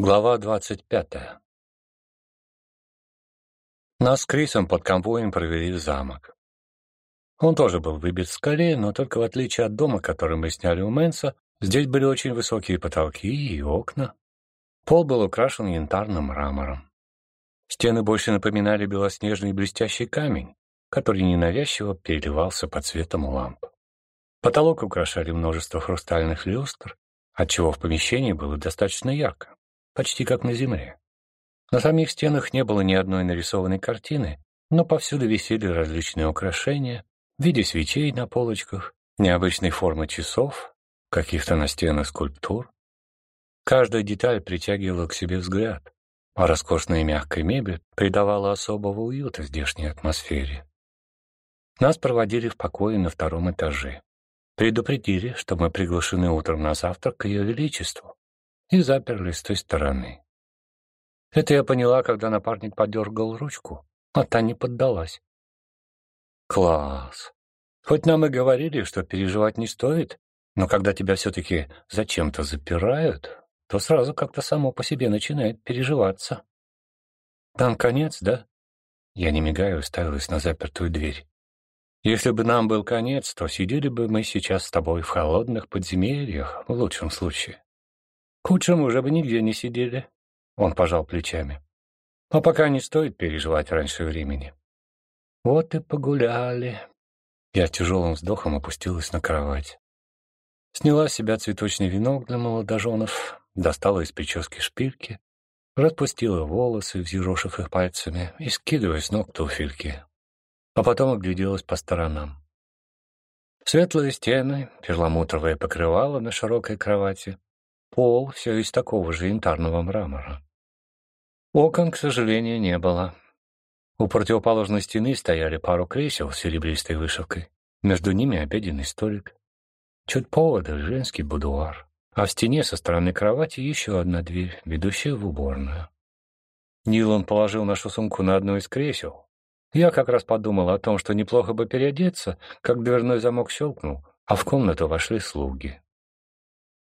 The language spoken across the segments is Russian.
Глава двадцать пятая. Нас с Крисом под конвоем провели в замок. Он тоже был выбит в скале, но только в отличие от дома, который мы сняли у Мэнса, здесь были очень высокие потолки и окна. Пол был украшен янтарным мрамором. Стены больше напоминали белоснежный блестящий камень, который ненавязчиво переливался под цветом ламп. Потолок украшали множество хрустальных люстр, отчего в помещении было достаточно ярко почти как на земле. На самих стенах не было ни одной нарисованной картины, но повсюду висели различные украшения в виде свечей на полочках, необычной формы часов, каких-то настенных скульптур. Каждая деталь притягивала к себе взгляд, а роскошная мягкая мебель придавала особого уюта здешней атмосфере. Нас проводили в покое на втором этаже. Предупредили, что мы приглашены утром на завтрак к Ее Величеству и заперли с той стороны. Это я поняла, когда напарник подергал ручку, а та не поддалась. Класс. Хоть нам и говорили, что переживать не стоит, но когда тебя все-таки зачем-то запирают, то сразу как-то само по себе начинает переживаться. Там конец, да? Я не мигая уставилась на запертую дверь. Если бы нам был конец, то сидели бы мы сейчас с тобой в холодных подземельях, в лучшем случае. Худшем уже бы нигде не сидели. Он пожал плечами. А пока не стоит переживать раньше времени. Вот и погуляли. Я тяжелым вздохом опустилась на кровать. Сняла с себя цветочный венок для молодоженов, достала из прически шпильки, распустила волосы, взъерошив их пальцами, и скидывая с ног туфельки. А потом огляделась по сторонам. Светлые стены, перламутровое покрывало на широкой кровати, Пол все из такого же янтарного мрамора. Окон, к сожалению, не было. У противоположной стены стояли пару кресел с серебристой вышивкой. Между ними обеденный столик. Чуть поодаль женский будуар. А в стене со стороны кровати еще одна дверь, ведущая в уборную. Нилан положил нашу сумку на одно из кресел. Я как раз подумал о том, что неплохо бы переодеться, как дверной замок щелкнул, а в комнату вошли слуги.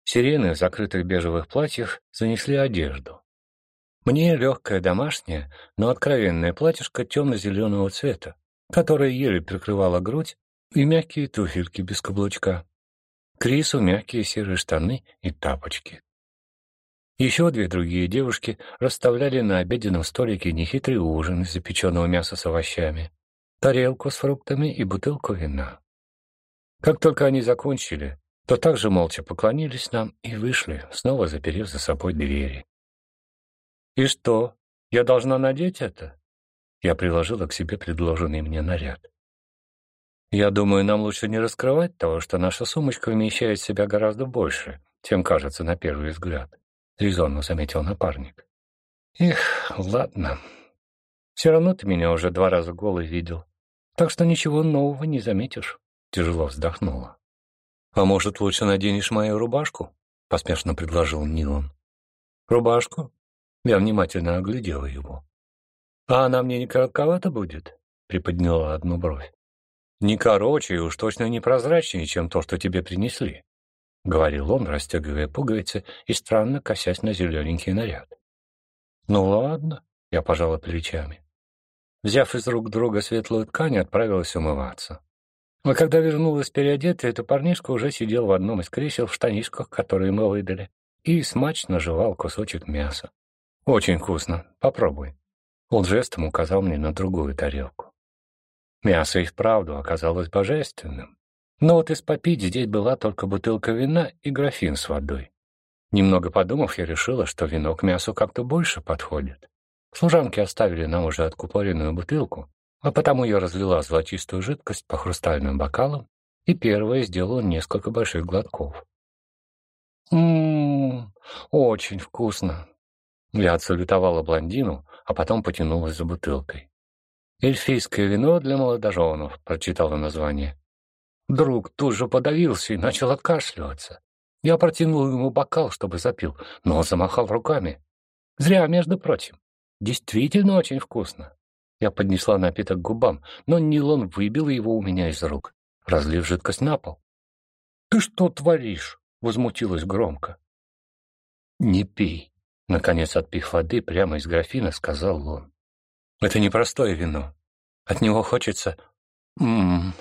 Сирены в закрытых бежевых платьях занесли одежду. Мне легкое домашнее, но откровенное платьишко темно-зеленого цвета, которое еле прикрывало грудь, и мягкие туфельки без каблучка. Крису мягкие серые штаны и тапочки. Еще две другие девушки расставляли на обеденном столике нехитрый ужин из запеченного мяса с овощами, тарелку с фруктами и бутылку вина. Как только они закончили, то также молча поклонились нам и вышли, снова заперев за собой двери. «И что, я должна надеть это?» Я приложила к себе предложенный мне наряд. «Я думаю, нам лучше не раскрывать того, что наша сумочка вмещает в себя гораздо больше, чем кажется на первый взгляд», — резонно заметил напарник. «Эх, ладно. Все равно ты меня уже два раза голый видел, так что ничего нового не заметишь», — тяжело вздохнула. «А может, лучше наденешь мою рубашку?» — поспешно предложил Нилан. «Рубашку?» Я внимательно оглядела его. «А она мне не коротковата будет?» — приподняла одну бровь. «Не короче и уж точно не прозрачнее, чем то, что тебе принесли», — говорил он, расстегивая пуговицы и странно косясь на зелененький наряд. «Ну ладно», — я пожала плечами. Взяв из рук друга светлую ткань, отправилась умываться. А когда вернулась переодетая, то парнишка уже сидел в одном из кресел в штанишках, которые мы выдали, и смачно жевал кусочек мяса. «Очень вкусно. Попробуй». Он жестом указал мне на другую тарелку. Мясо и вправду оказалось божественным. Но вот из попить здесь была только бутылка вина и графин с водой. Немного подумав, я решила, что вино к мясу как-то больше подходит. Служанки оставили нам уже откупоренную бутылку, а потому я разлила золотистую жидкость по хрустальным бокалам и первая сделала несколько больших глотков. «Ммм, очень вкусно!» Я отсалютовала блондину, а потом потянулась за бутылкой. «Эльфийское вино для молодоженов», — прочитала название. Друг тут же подавился и начал откашливаться. Я протянул ему бокал, чтобы запил, но он замахал руками. Зря, между прочим. Действительно очень вкусно. Я поднесла напиток к губам, но Нилон выбил его у меня из рук, разлив жидкость на пол. «Ты что творишь?» — возмутилась громко. «Не пей», Наконец, отпив воды прямо из графина, сказал он. «Это не простое вино. От него хочется... М -м -м.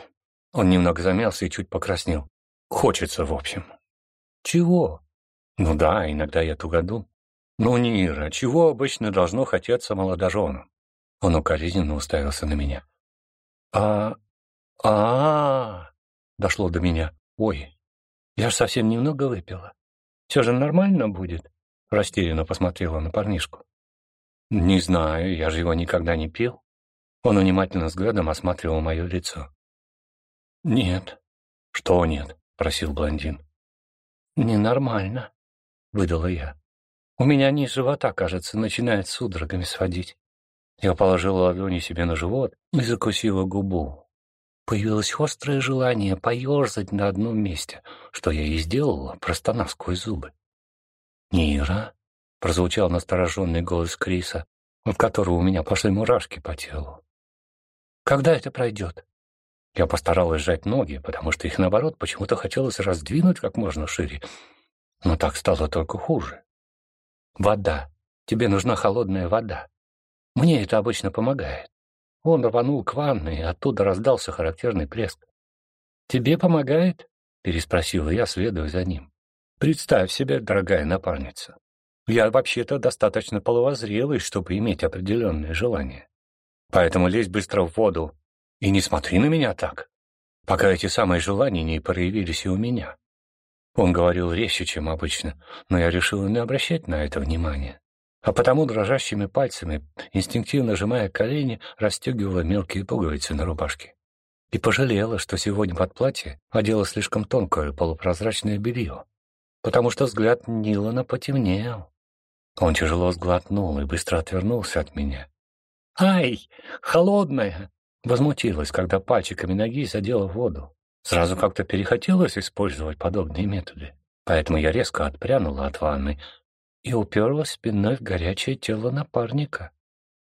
Он немного замялся и чуть покраснел. Хочется, в общем. Чего? Ну да, иногда я тугоду. Ну, Нира, чего обычно должно хотеться молодоженам? Он укоризненно уставился на меня. А... а, -а, -а Дошло до меня. Ой, я ж совсем немного выпила. Все же нормально будет? Растерянно посмотрела на парнишку. Не знаю, я же его никогда не пил. Он внимательно взглядом осматривал мое лицо. «Нет». «Что нет?» — просил блондин. «Ненормально», — выдала я. «У меня низ живота, кажется, начинает судорогами сводить». Я положила ладони себе на живот и закусила губу. Появилось острое желание поерзать на одном месте, что я и сделала, простонав сквозь зубы. «Нира?» — прозвучал настороженный голос Криса, от которого у меня пошли мурашки по телу. «Когда это пройдет?» Я постаралась сжать ноги, потому что их, наоборот, почему-то хотелось раздвинуть как можно шире. Но так стало только хуже. «Вода. Тебе нужна холодная вода. Мне это обычно помогает». Он рванул к ванной, и оттуда раздался характерный плеск. «Тебе помогает?» — переспросила я, следуя за ним. «Представь себе, дорогая напарница. Я вообще-то достаточно половозрелый, чтобы иметь определенные желания. Поэтому лезь быстро в воду и не смотри на меня так, пока эти самые желания не проявились и у меня. Он говорил резче, чем обычно, но я решил не обращать на это внимания. А потому дрожащими пальцами, инстинктивно сжимая колени, расстегивала мелкие пуговицы на рубашке. И пожалела, что сегодня под платье одела слишком тонкое полупрозрачное белье, потому что взгляд Нилана потемнел. Он тяжело сглотнул и быстро отвернулся от меня. «Ай, холодная!» Возмутилась, когда пальчиками ноги задела воду. Сразу как-то перехотелось использовать подобные методы. Поэтому я резко отпрянула от ванны и уперлась спиной в горячее тело напарника.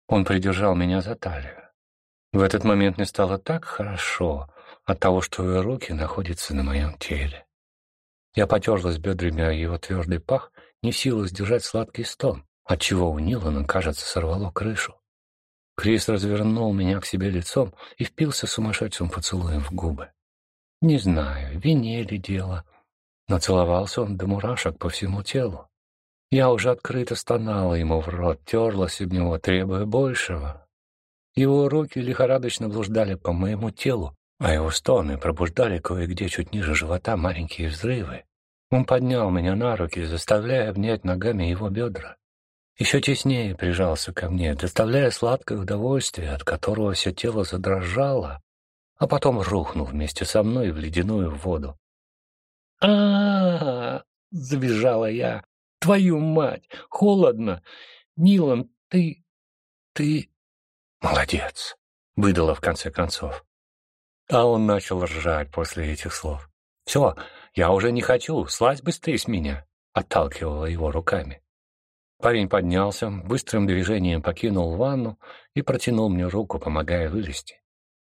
Он придержал меня за талию. В этот момент мне стало так хорошо от того, что его руки находятся на моем теле. Я потерлась бедрами о его твердый пах, не в силах сдержать сладкий стон, отчего у Нилана, кажется, сорвало крышу. Крис развернул меня к себе лицом и впился сумасшедшим поцелуем в губы. Не знаю, вине ли дело, но целовался он до мурашек по всему телу. Я уже открыто стонала ему в рот, терлась об него, требуя большего. Его руки лихорадочно блуждали по моему телу, а его стоны пробуждали кое-где чуть ниже живота маленькие взрывы. Он поднял меня на руки, заставляя обнять ногами его бедра еще теснее прижался ко мне, доставляя сладкое удовольствие, от которого все тело задрожало, а потом рухнул вместе со мной в ледяную воду. а, -а, -а забежала я. «Твою мать! Холодно! Нилан, ты... ты...» «Молодец!» — выдала в конце концов. А он начал ржать после этих слов. «Все, я уже не хочу, слазь быстрее с меня!» — отталкивала его руками. Парень поднялся, быстрым движением покинул ванну и протянул мне руку, помогая вылезти.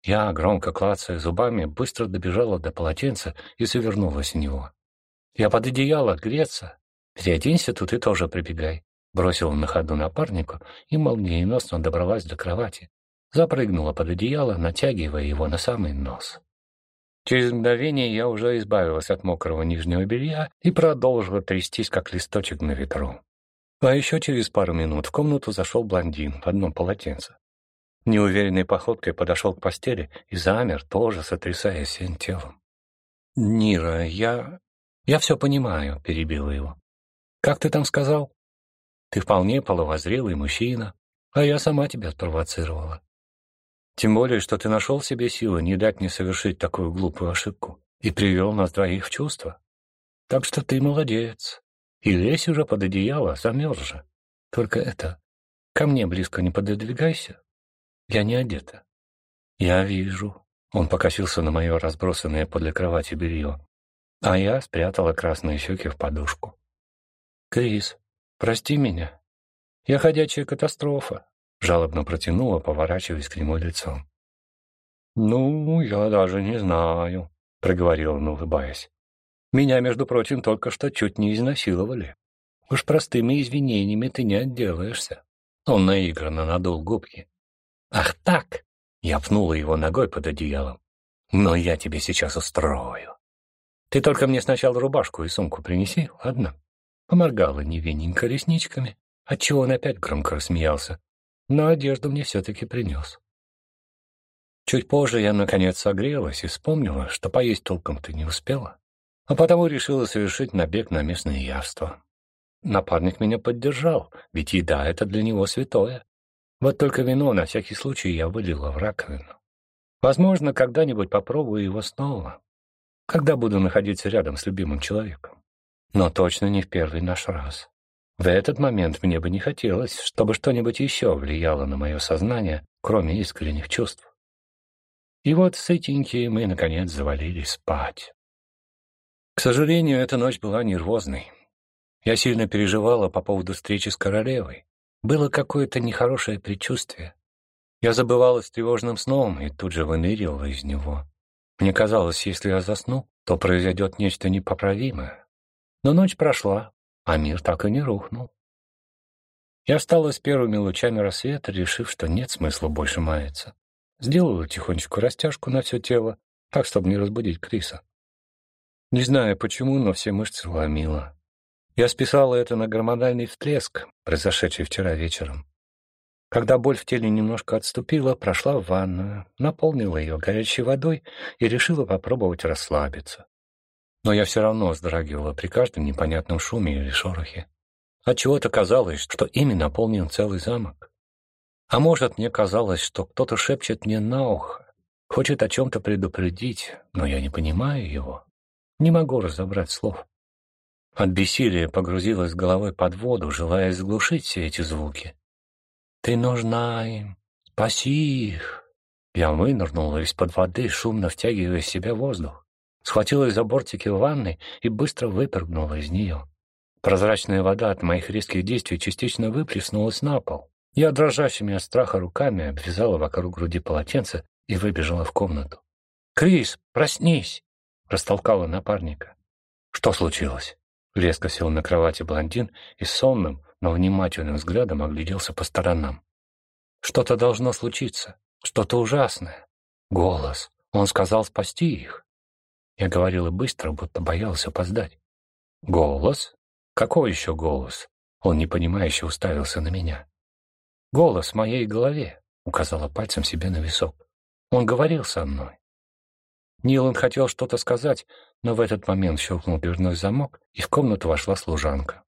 Я, громко клацая зубами, быстро добежала до полотенца и завернулась в него. «Я под одеяло, греться. Переоденься тут и тоже прибегай», — бросила на ходу напарнику и молниеносно добралась до кровати. Запрыгнула под одеяло, натягивая его на самый нос. Через мгновение я уже избавилась от мокрого нижнего белья и продолжила трястись, как листочек на ветру. А еще через пару минут в комнату зашел блондин в одном полотенце. Неуверенной походкой подошел к постели и замер, тоже сотрясая всем телом. «Нира, я... я все понимаю», — перебила его. «Как ты там сказал? Ты вполне половозрелый мужчина, а я сама тебя спровоцировала. Тем более, что ты нашел себе силы не дать мне совершить такую глупую ошибку и привел нас двоих в чувство. Так что ты молодец. И лезь уже под одеяло, замерз же. Только это, ко мне близко не пододвигайся. Я не одета. Я вижу. Он покосился на мое разбросанное подле кровати белье. А я спрятала красные щеки в подушку. «Крис, прости меня. Я ходячая катастрофа», — жалобно протянула, поворачиваясь к нему лицом. «Ну, я даже не знаю», — проговорил он, улыбаясь. Меня, между прочим, только что чуть не изнасиловали. Уж простыми извинениями ты не отделаешься. Он наигранно надул губки. Ах так! Я пнула его ногой под одеялом. Но я тебе сейчас устрою. Ты только мне сначала рубашку и сумку принеси, ладно? Поморгала невинненько ресничками, отчего он опять громко рассмеялся. Но одежду мне все-таки принес. Чуть позже я, наконец, согрелась и вспомнила, что поесть толком-то не успела, а потому решила совершить набег на местное явство. Напарник меня поддержал, ведь еда — это для него святое. Вот только вино на всякий случай я вылила в раковину. Возможно, когда-нибудь попробую его снова, когда буду находиться рядом с любимым человеком. Но точно не в первый наш раз. В этот момент мне бы не хотелось, чтобы что-нибудь еще влияло на мое сознание, кроме искренних чувств. И вот сытенькие мы, наконец, завалились спать. К сожалению, эта ночь была нервозной. Я сильно переживала по поводу встречи с королевой. Было какое-то нехорошее предчувствие. Я забывалась тревожным сном и тут же выныривала из него. Мне казалось, если я засну, то произойдет нечто непоправимое. Но ночь прошла, а мир так и не рухнул. Я встала с первыми лучами рассвета, решив, что нет смысла больше маяться. Сделала тихонечку растяжку на все тело, так, чтобы не разбудить Криса. Не знаю почему, но все мышцы ломило. Я списала это на гормональный всплеск, произошедший вчера вечером. Когда боль в теле немножко отступила, прошла в ванную, наполнила ее горячей водой и решила попробовать расслабиться. Но я все равно вздрагивала при каждом непонятном шуме или шорохе. Отчего-то казалось, что ими наполнен целый замок. А может, мне казалось, что кто-то шепчет мне на ухо, хочет о чем-то предупредить, но я не понимаю его, не могу разобрать слов. От бессилия погрузилась головой под воду, желая заглушить все эти звуки. «Ты нужна им! Спаси их!» Я вынырнула из-под воды, шумно втягивая в себя воздух. Схватилась за бортики ванны и быстро выпрыгнула из нее. Прозрачная вода от моих резких действий частично выплеснулась на пол. Я дрожащими от страха руками обвязала вокруг груди полотенце и выбежала в комнату. «Крис, проснись!» — растолкала напарника. «Что случилось?» Резко сел на кровати блондин и сонным, но внимательным взглядом огляделся по сторонам. «Что-то должно случиться, что-то ужасное. Голос. Он сказал спасти их». Я говорила быстро, будто боялся опоздать. «Голос? Какой еще голос?» Он непонимающе уставился на меня. «Голос в моей голове», — указала пальцем себе на висок. «Он говорил со мной». Нилан хотел что-то сказать, но в этот момент щелкнул дверной замок, и в комнату вошла служанка.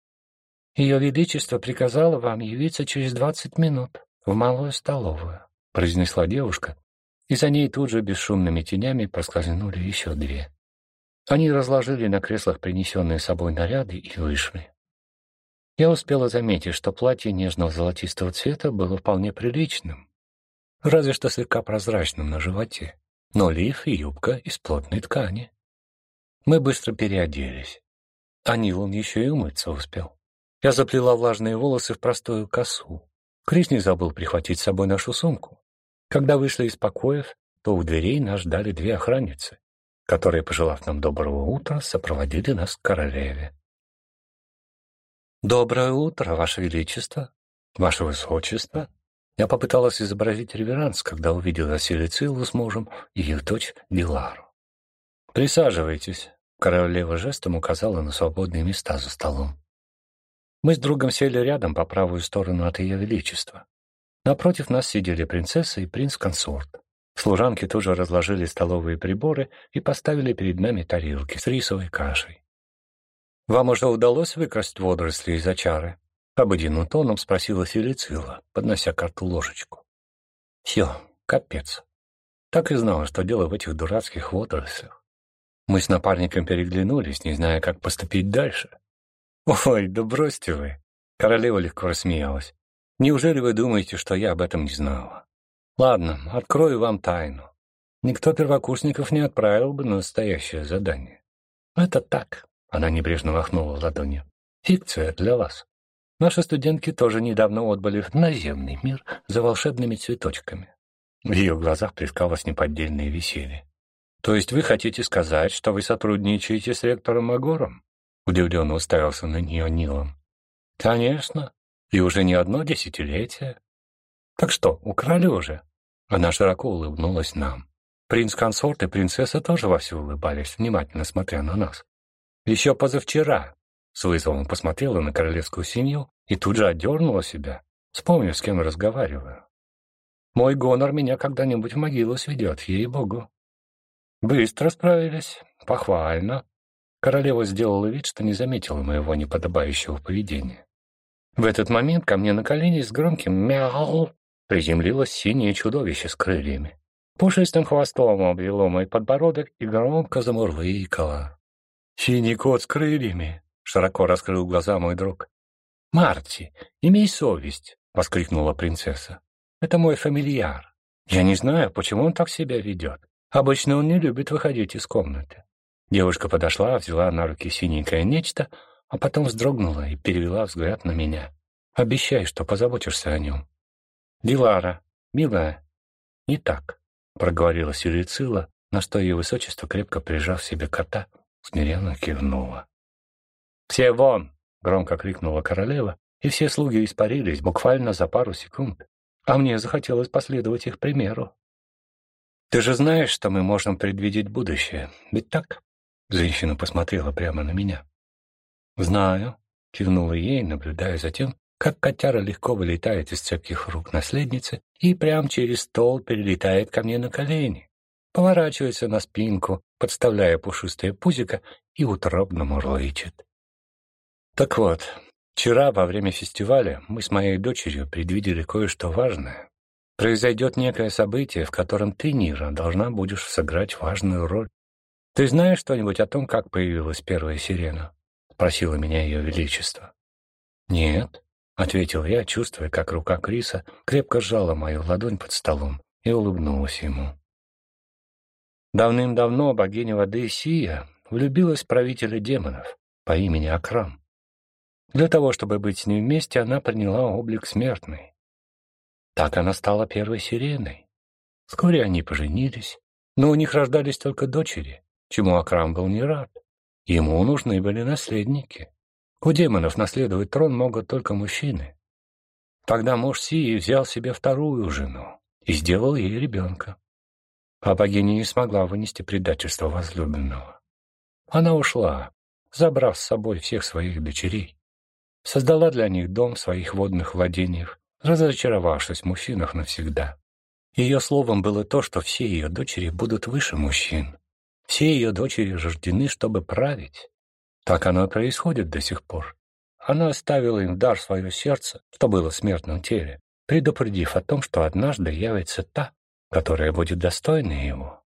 «Ее Величество приказало вам явиться через двадцать минут в малую столовую», — произнесла девушка, и за ней тут же бесшумными тенями проскользнули еще две. Они разложили на креслах принесенные с собой наряды и вышли. Я успела заметить, что платье нежного золотистого цвета было вполне приличным, разве что слегка прозрачным на животе, но лиф и юбка из плотной ткани. Мы быстро переоделись. А Нилан еще и умыться успел. Я заплела влажные волосы в простую косу. Крис не забыл прихватить с собой нашу сумку. Когда вышли из покоев, то у дверей нас ждали две охранницы, которые, пожелав нам доброго утра, сопроводили нас к королеве. «Доброе утро, Ваше Величество! Ваше Высочество!» Я попыталась изобразить реверанс, когда увидела Селицилу с мужем и их дочь Дилару. «Присаживайтесь», — королева жестом указала на свободные места за столом. Мы с другом сели рядом по правую сторону от Ее Величества. Напротив нас сидели принцесса и принц-консорт. Служанки тоже разложили столовые приборы и поставили перед нами тарелки с рисовой кашей. «Вам уже удалось выкрасть водоросли из очары?» Обыденным тоном спросила Фелицила, поднося карту ложечку. «Все, капец. Так и знала, что дело в этих дурацких водорослях. Мы с напарником переглянулись, не зная, как поступить дальше. «Ой, да бросьте вы!» Королева легко рассмеялась. «Неужели вы думаете, что я об этом не знала? Ладно, открою вам тайну. Никто первокурсников не отправил бы на настоящее задание. Это так, она небрежно махнула ладонью. «Фикция для вас. Наши студентки тоже недавно отбыли в наземный мир за волшебными цветочками». В ее глазах плескалось неподдельное веселье. «То есть вы хотите сказать, что вы сотрудничаете с ректором Агором?» Удивленно уставился на нее Нилом. Конечно, и уже не одно десятилетие. Так что, украли уже? Она широко улыбнулась нам. Принц-консорт и принцесса тоже вовсю улыбались, внимательно смотря на нас. Еще позавчера с вызовом посмотрела на королевскую семью и тут же отдернула себя, вспомнив, с кем разговариваю. Мой гонор меня когда-нибудь в могилу сведет, ей-богу. Быстро справились, похвально. Королева сделала вид, что не заметила моего неподобающего поведения. В этот момент ко мне на колени с громким «мяу» приземлилось синее чудовище с крыльями. Пушистым хвостом обвело мой подбородок и громко замурлыкало. «Синий кот с крыльями!» — широко раскрыл глаза мой друг. «Марти, имей совесть!» — воскликнула принцесса. «Это мой фамильяр. Я не знаю, почему он так себя ведет. Обычно он не любит выходить из комнаты. Девушка подошла, взяла на руки синенькое нечто, а потом вздрогнула и перевела взгляд на меня. «Обещай, что позаботишься о нем». «Дилара, милая, не так», — проговорила Сюрицила, на что ее высочество, крепко прижав себе кота, смиренно кивнула. «Все вон!» — громко крикнула королева, и все слуги испарились буквально за пару секунд, а мне захотелось последовать их примеру. «Ты же знаешь, что мы можем предвидеть будущее, ведь так?» Женщина посмотрела прямо на меня. «Знаю», — кивнула ей, наблюдая за тем, как котяра легко вылетает из цепких рук наследницы и прямо через стол перелетает ко мне на колени, поворачивается на спинку, подставляя пушистое пузико и утробно мурлычет. Так вот, вчера во время фестиваля мы с моей дочерью предвидели кое-что важное. Произойдет некое событие, в котором ты, Нира, должна будешь сыграть важную роль. «Ты знаешь что-нибудь о том, как появилась первая сирена?» — спросила меня ее величество. «Нет», — ответил я, чувствуя, как рука Криса крепко сжала мою ладонь под столом и улыбнулась ему. Давным-давно богиня воды Сия влюбилась в правителя демонов по имени Акрам. Для того, чтобы быть с ним вместе, она приняла облик смертный. Так она стала первой сиреной. Вскоре они поженились, но у них рождались только дочери, чему Акрам был не рад. Ему нужны были наследники. У демонов наследовать трон могут только мужчины. Тогда муж Сии взял себе вторую жену и сделал ей ребенка. А богиня не смогла вынести предательство возлюбленного. Она ушла, забрав с собой всех своих дочерей. Создала для них дом в своих водных владениях, разочаровавшись в мужчинах навсегда. Ее словом было то, что все ее дочери будут выше мужчин. Все ее дочери рождены, чтобы править. Так оно и происходит до сих пор. Она оставила им дар свое сердце, что было в смертном теле, предупредив о том, что однажды явится та, которая будет достойна его.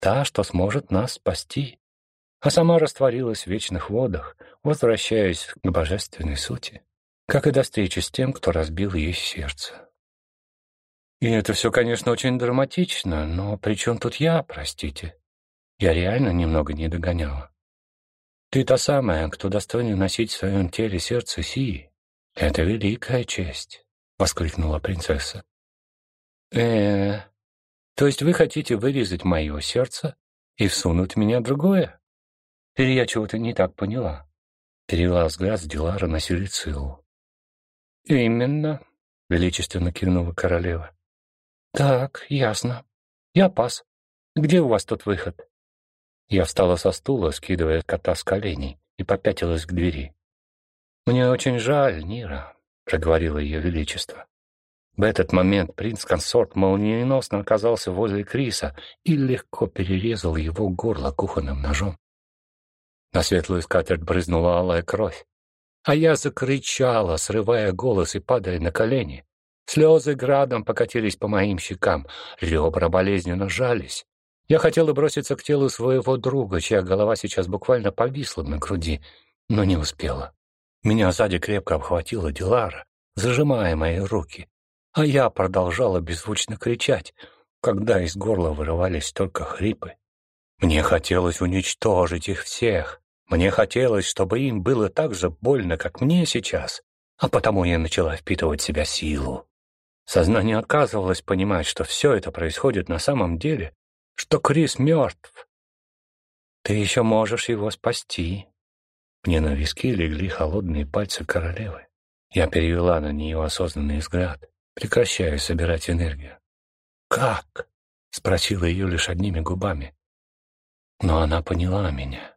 Та, что сможет нас спасти. А сама растворилась в вечных водах, возвращаясь к божественной сути, как и до встречи с тем, кто разбил ей сердце. И это все, конечно, очень драматично, но при чем тут я, простите? Я реально немного не догоняла. Ты та самая, кто достоин носить в своем теле сердце Сии. Это великая честь, — воскликнула принцесса. э э то есть вы хотите вырезать мое сердце и всунуть меня другое? Или я чего-то не так поняла? Перевела взгляд с Дилара на Силицилу. «Именно», — величественно кивнула королева. «Так, ясно. Я пас. Где у вас тут выход?» Я встала со стула, скидывая кота с коленей, и попятилась к двери. «Мне очень жаль, Нира», — проговорило ее величество. В этот момент принц-консорт молниеносно оказался возле Криса и легко перерезал его горло кухонным ножом. На светлую скатерть брызнула алая кровь, а я закричала, срывая голос и падая на колени. Слезы градом покатились по моим щекам, ребра болезненно жались. Я хотела броситься к телу своего друга, чья голова сейчас буквально повисла на груди, но не успела. Меня сзади крепко обхватила Дилара, зажимая мои руки, а я продолжала беззвучно кричать, когда из горла вырывались только хрипы. Мне хотелось уничтожить их всех. Мне хотелось, чтобы им было так же больно, как мне сейчас, а потому я начала впитывать в себя силу. Сознание отказывалось понимать, что все это происходит на самом деле, что Крис мертв. Ты еще можешь его спасти. Мне на виски легли холодные пальцы королевы. Я перевела на нее осознанный взгляд, прекращая собирать энергию. «Как?» — спросила ее лишь одними губами. Но она поняла меня.